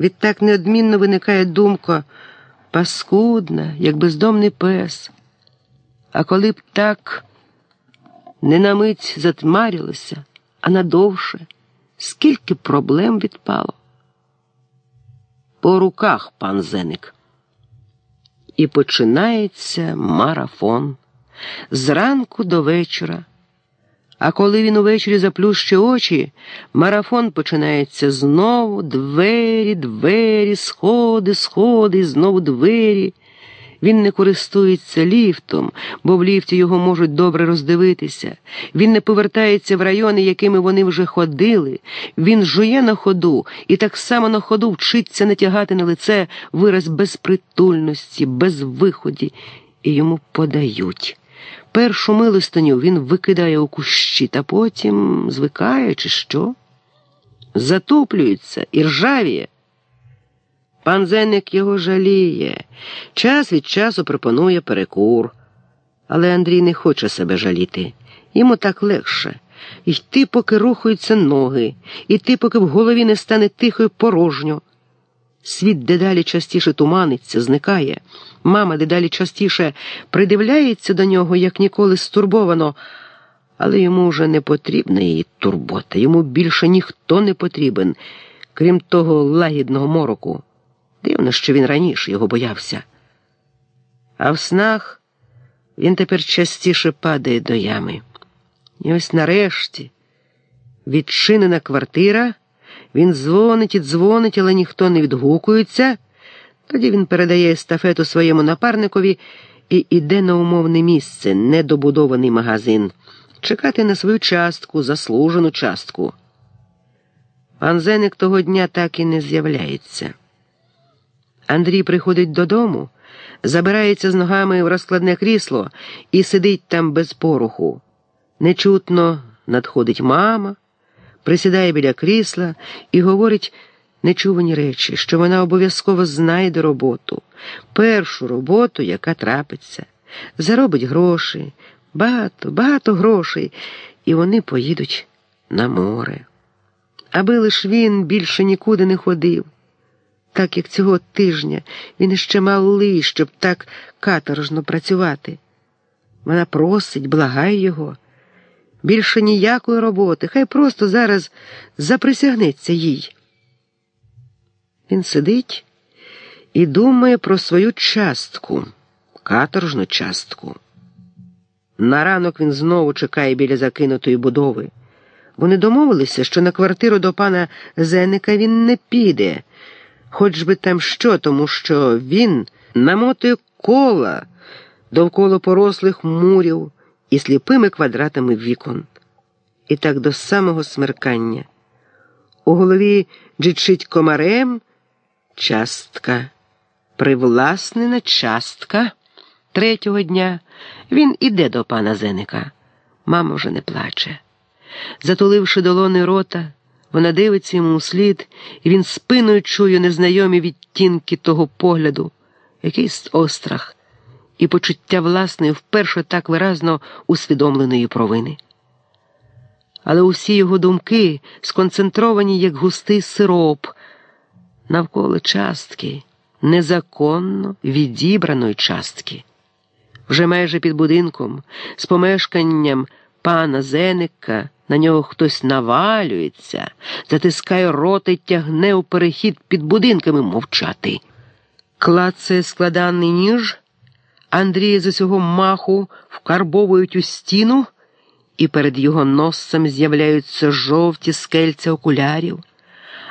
Відтак неодмінно виникає думка паскудна, як бездомний пес. А коли б так не на мить затмарилося, а надовше, скільки проблем відпало. По руках, пан Зеник. І починається марафон зранку до вечора. А коли він увечері заплющує очі, марафон починається знову двері, двері, сходи, сходи, і знову двері. Він не користується ліфтом, бо в ліфті його можуть добре роздивитися. Він не повертається в райони, якими вони вже ходили. Він жує на ходу і так само на ходу вчиться натягати на лице вираз безпритульності, безвиході, і йому подають. Першу милостиню він викидає у кущі, та потім звикає, чи що? Затоплюється і ржавіє. Пан Зенник його жаліє, час від часу пропонує перекур. Але Андрій не хоче себе жаліти. Йому так легше. Йти, поки рухаються ноги, йти, поки в голові не стане тихо і порожньо. Світ дедалі частіше туманиться, зникає. Мама дедалі частіше придивляється до нього, як ніколи стурбовано, але йому вже не потрібна її турбота. Йому більше ніхто не потрібен, крім того лагідного мороку. Дивно, що він раніше його боявся. А в снах він тепер частіше падає до ями. І ось нарешті відчинена квартира, він дзвонить і дзвонить, але ніхто не відгукується. Тоді він передає естафету своєму напарникові і йде на умовне місце, недобудований магазин, чекати на свою частку, заслужену частку. Пан Зеник того дня так і не з'являється. Андрій приходить додому, забирається з ногами в розкладне крісло і сидить там без поруху. Нечутно надходить мама, присідає біля крісла і говорить нечувані речі, що вона обов'язково знайде роботу, першу роботу, яка трапиться, заробить гроші, багато, багато грошей, і вони поїдуть на море. Аби лиш він більше нікуди не ходив так як цього тижня він іще малий, щоб так каторжно працювати. Вона просить, благає його. Більше ніякої роботи, хай просто зараз заприсягнеться їй. Він сидить і думає про свою частку, каторжну частку. На ранок він знову чекає біля закинутої будови. Вони домовилися, що на квартиру до пана Зеника він не піде хоч би там що, тому що він намотує кола довкола порослих мурів і сліпими квадратами вікон. І так до самого смеркання. У голові джичить комарем частка, привласнена частка. Третього дня він іде до пана Зеника. Мама вже не плаче. Затуливши долони рота, вона дивиться йому у слід, і він спиною чує незнайомі відтінки того погляду, якийсь острах і почуття власної, вперше так виразно усвідомленої провини. Але усі його думки сконцентровані, як густий сироп, навколо частки, незаконно відібраної частки. Вже майже під будинком, з помешканням пана Зеника. На нього хтось навалюється, затискає рота й тягне у перехід під будинками мовчати. Клацає складаний ніж, Андрія з усього маху вкарбовують у стіну, і перед його носом з'являються жовті скельця окулярів,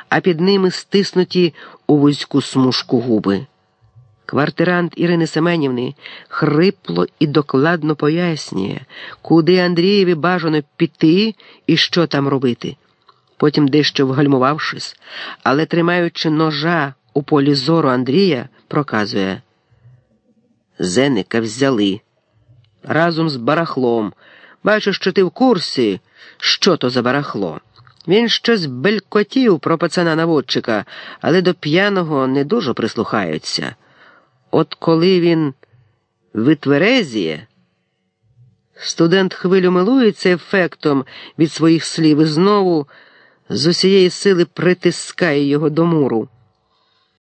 а під ними стиснуті у вузьку смужку губи. Квартирант Ірини Семенівни хрипло і докладно пояснює, куди Андрієві бажано піти і що там робити. Потім, дещо вгальмувавшись, але тримаючи ножа у полі зору Андрія, проказує Зеника взяли разом з барахлом. Бачу, що ти в курсі, що то за барахло. Він щось белькотів про пацана наводчика, але до п'яного не дуже прислухаються. От коли він витверезіє, студент хвилю милується ефектом від своїх слів і знову з усієї сили притискає його до муру.